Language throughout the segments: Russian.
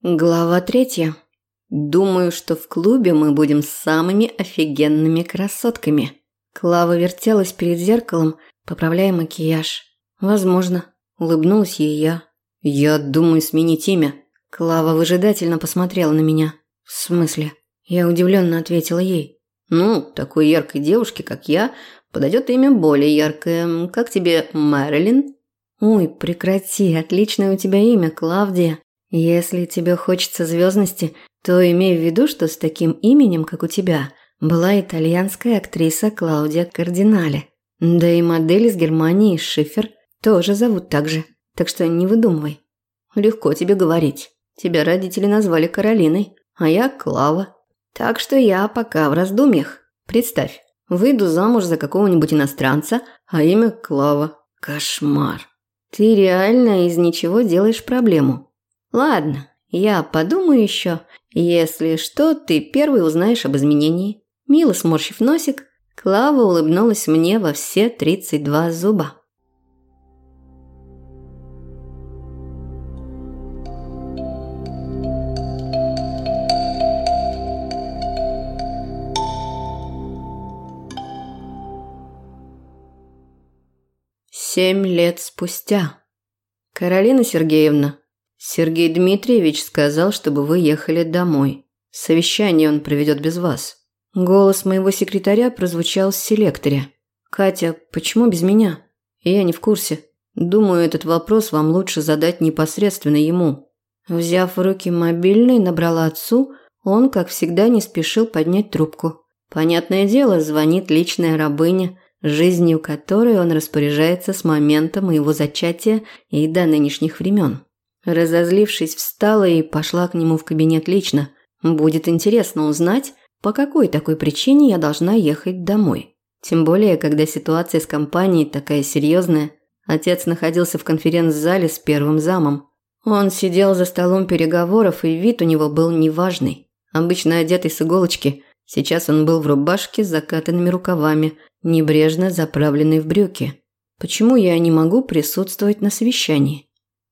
Глава третья. Думаю, что в клубе мы будем самыми офигенными красотками. Клава вертелась перед зеркалом, поправляя макияж. Возможно, улыбнулась ей я. Я думаю сменить имя. Клава выжидательно посмотрела на меня. В смысле? Я удивленно ответила ей. Ну, такой яркой девушке, как я, подойдет имя более яркое. Как тебе, Мэрилин? Ой, прекрати, отличное у тебя имя, Клавдия. Если тебе хочется звездности, то имей в виду, что с таким именем, как у тебя, была итальянская актриса Клаудия Кардинале. Да и модель из Германии Шифер тоже зовут так же. Так что не выдумывай. Легко тебе говорить. Тебя родители назвали Каролиной, а я Клава. Так что я пока в раздумьях. Представь, выйду замуж за какого-нибудь иностранца, а имя Клава. Кошмар. Ты реально из ничего делаешь проблему. Ладно, я подумаю еще. Если что, ты первый узнаешь об изменении. Мило сморщив носик, Клава улыбнулась мне во все 32 зуба. Семь лет спустя. Каролина Сергеевна, Сергей Дмитриевич сказал, чтобы вы ехали домой. Совещание он проведет без вас. Голос моего секретаря прозвучал в селекторе. Катя, почему без меня? Я не в курсе. Думаю, этот вопрос вам лучше задать непосредственно ему. Взяв в руки мобильный, набрала отцу, он, как всегда, не спешил поднять трубку. Понятное дело, звонит личная рабыня, жизнью которой он распоряжается с момента моего зачатия и до нынешних времен. Разозлившись, встала и пошла к нему в кабинет лично. Будет интересно узнать, по какой такой причине я должна ехать домой. Тем более, когда ситуация с компанией такая серьезная. Отец находился в конференц-зале с первым замом. Он сидел за столом переговоров, и вид у него был неважный. Обычно одетый с иголочки, сейчас он был в рубашке с закатанными рукавами, небрежно заправленный в брюки. Почему я не могу присутствовать на совещании?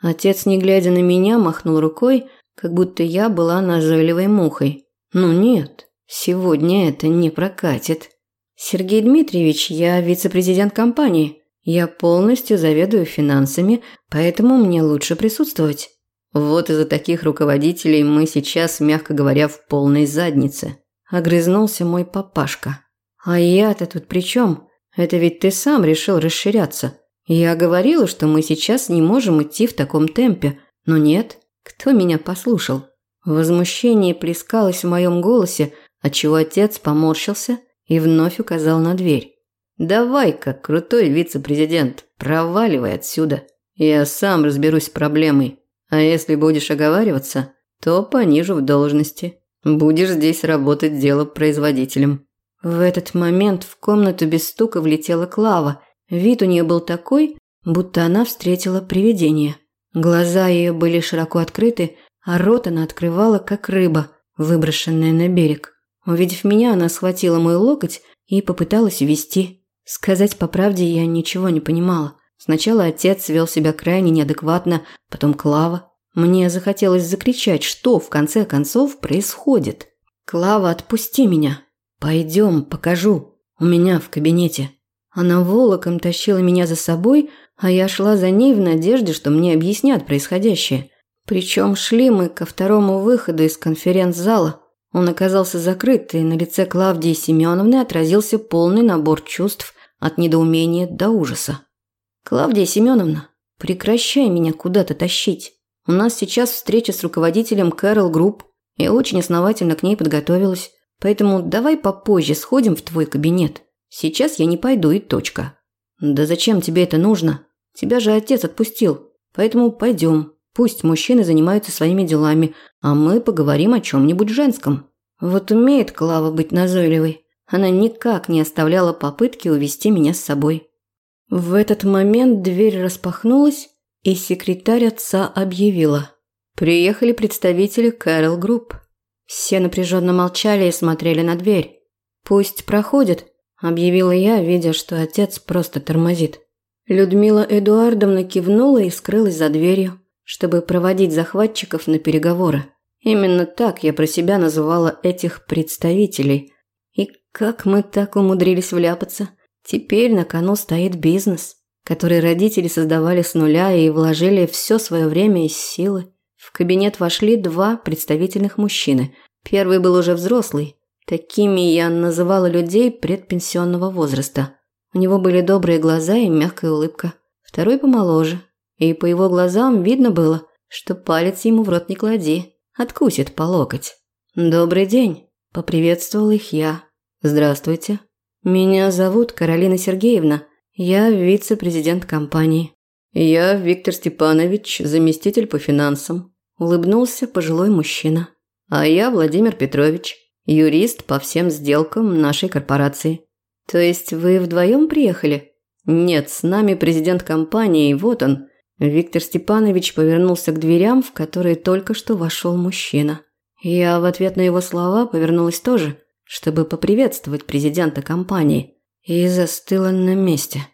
Отец, не глядя на меня, махнул рукой, как будто я была назойливой мухой. Ну нет, сегодня это не прокатит. Сергей Дмитриевич, я вице-президент компании. Я полностью заведую финансами, поэтому мне лучше присутствовать. Вот из-за таких руководителей мы сейчас, мягко говоря, в полной заднице. Огрызнулся мой папашка. А я-то тут при чем? Это ведь ты сам решил расширяться. Я говорила, что мы сейчас не можем идти в таком темпе, но нет, кто меня послушал? Возмущение плескалось в моем голосе, отчего отец поморщился и вновь указал на дверь. «Давай-ка, крутой вице-президент, проваливай отсюда. Я сам разберусь с проблемой. А если будешь оговариваться, то понижу в должности. Будешь здесь работать дело производителем». В этот момент в комнату без стука влетела Клава Вид у нее был такой, будто она встретила привидение. Глаза ее были широко открыты, а рот она открывала, как рыба, выброшенная на берег. Увидев меня, она схватила мой локоть и попыталась ввести. Сказать по правде я ничего не понимала. Сначала отец вел себя крайне неадекватно, потом Клава. Мне захотелось закричать, что в конце концов происходит. «Клава, отпусти меня! Пойдем, покажу. У меня в кабинете». Она волоком тащила меня за собой, а я шла за ней в надежде, что мне объяснят происходящее. Причем шли мы ко второму выходу из конференц-зала. Он оказался закрыт, и на лице Клавдии Семеновны отразился полный набор чувств от недоумения до ужаса. «Клавдия Семеновна, прекращай меня куда-то тащить. У нас сейчас встреча с руководителем Кэрол Групп. Я очень основательно к ней подготовилась, поэтому давай попозже сходим в твой кабинет». Сейчас я не пойду и точка. Да зачем тебе это нужно? Тебя же отец отпустил. Поэтому пойдем. Пусть мужчины занимаются своими делами, а мы поговорим о чем-нибудь женском. Вот умеет Клава быть назойливой. Она никак не оставляла попытки увести меня с собой. В этот момент дверь распахнулась, и секретарь отца объявила. Приехали представители Кэрол Групп. Все напряженно молчали и смотрели на дверь. «Пусть проходят», объявила я, видя, что отец просто тормозит. Людмила Эдуардовна кивнула и скрылась за дверью. чтобы проводить захватчиков на переговоры. Именно так я про себя называла этих представителей. И как мы так умудрились вляпаться? Теперь на кону стоит бизнес, который родители создавали с нуля и вложили все свое время и силы. В кабинет вошли два представительных мужчины. Первый был уже взрослый. Такими я называла людей предпенсионного возраста. У него были добрые глаза и мягкая улыбка. Второй помоложе. И по его глазам видно было, что палец ему в рот не клади. Откусит по локоть. «Добрый день», – поприветствовал их я. «Здравствуйте. Меня зовут Каролина Сергеевна. Я вице-президент компании». «Я Виктор Степанович, заместитель по финансам», – улыбнулся пожилой мужчина. «А я Владимир Петрович, юрист по всем сделкам нашей корпорации». «То есть вы вдвоем приехали?» «Нет, с нами президент компании, вот он, Виктор Степанович повернулся к дверям, в которые только что вошел мужчина. Я в ответ на его слова повернулась тоже, чтобы поприветствовать президента компании, и застыла на месте.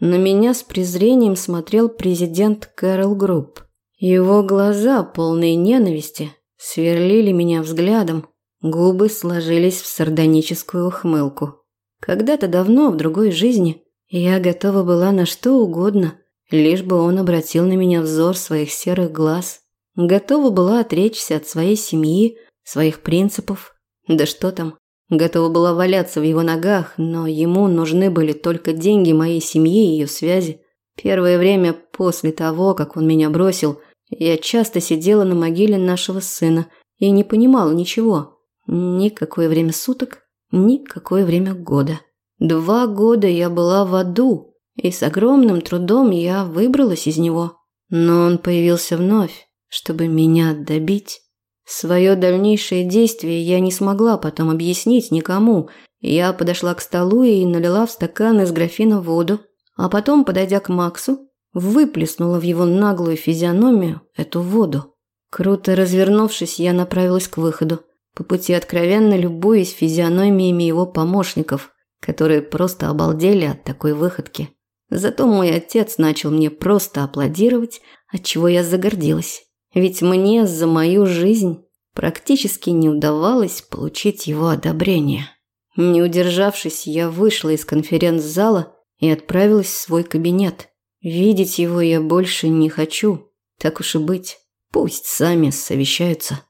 На меня с презрением смотрел президент Кэрол Групп. Его глаза, полные ненависти, сверлили меня взглядом, губы сложились в сардоническую ухмылку. Когда-то давно, в другой жизни, я готова была на что угодно – Лишь бы он обратил на меня взор своих серых глаз. Готова была отречься от своей семьи, своих принципов. Да что там, готова была валяться в его ногах, но ему нужны были только деньги моей семьи и ее связи. Первое время после того, как он меня бросил, я часто сидела на могиле нашего сына и не понимала ничего. Никакое время суток, никакое время года. Два года я была в аду, и с огромным трудом я выбралась из него. Но он появился вновь, чтобы меня добить. Свое дальнейшее действие я не смогла потом объяснить никому. Я подошла к столу и налила в стакан из графина воду, а потом, подойдя к Максу, выплеснула в его наглую физиономию эту воду. Круто развернувшись, я направилась к выходу, по пути откровенно любуясь физиономиями его помощников, которые просто обалдели от такой выходки. Зато мой отец начал мне просто аплодировать, от чего я загордилась. Ведь мне за мою жизнь практически не удавалось получить его одобрение. Не удержавшись, я вышла из конференц-зала и отправилась в свой кабинет. Видеть его я больше не хочу. Так уж и быть, пусть сами совещаются.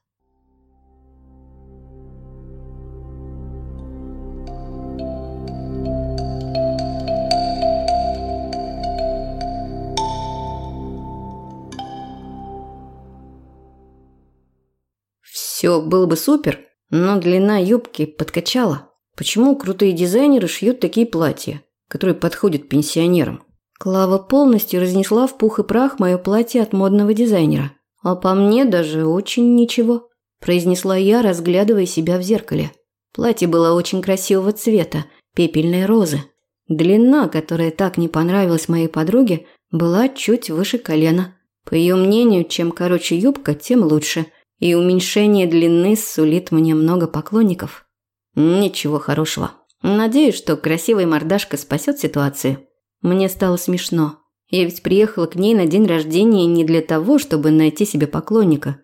Все было бы супер, но длина юбки подкачала. Почему крутые дизайнеры шьют такие платья, которые подходят пенсионерам? Клава полностью разнесла в пух и прах мое платье от модного дизайнера. А по мне даже очень ничего, произнесла я, разглядывая себя в зеркале. Платье было очень красивого цвета, пепельной розы. Длина, которая так не понравилась моей подруге, была чуть выше колена. По ее мнению, чем короче юбка, тем лучше – и уменьшение длины сулит мне много поклонников. Ничего хорошего. Надеюсь, что красивая мордашка спасет ситуацию. Мне стало смешно. Я ведь приехала к ней на день рождения не для того, чтобы найти себе поклонника.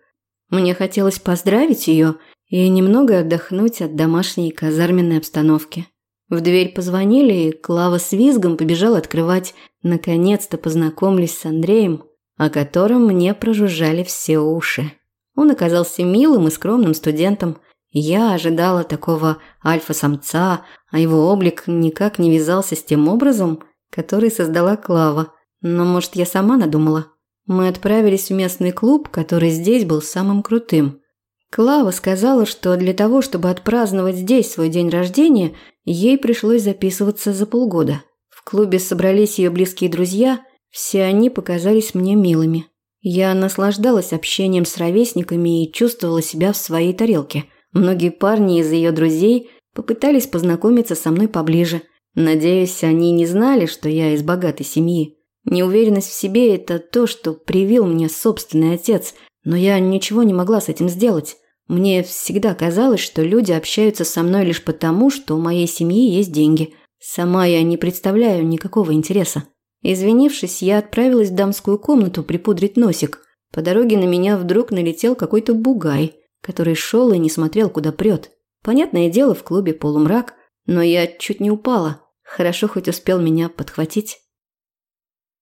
Мне хотелось поздравить ее и немного отдохнуть от домашней казарменной обстановки. В дверь позвонили, и Клава с визгом побежала открывать. Наконец-то познакомились с Андреем, о котором мне прожужжали все уши. Он оказался милым и скромным студентом. Я ожидала такого альфа-самца, а его облик никак не вязался с тем образом, который создала Клава. Но, может, я сама надумала? Мы отправились в местный клуб, который здесь был самым крутым. Клава сказала, что для того, чтобы отпраздновать здесь свой день рождения, ей пришлось записываться за полгода. В клубе собрались ее близкие друзья, все они показались мне милыми. Я наслаждалась общением с ровесниками и чувствовала себя в своей тарелке. Многие парни из ее друзей попытались познакомиться со мной поближе. Надеюсь, они не знали, что я из богатой семьи. Неуверенность в себе – это то, что привил мне собственный отец, но я ничего не могла с этим сделать. Мне всегда казалось, что люди общаются со мной лишь потому, что у моей семьи есть деньги. Сама я не представляю никакого интереса. Извинившись, я отправилась в дамскую комнату припудрить носик. По дороге на меня вдруг налетел какой-то бугай, который шел и не смотрел, куда прет. Понятное дело, в клубе полумрак, но я чуть не упала. Хорошо хоть успел меня подхватить.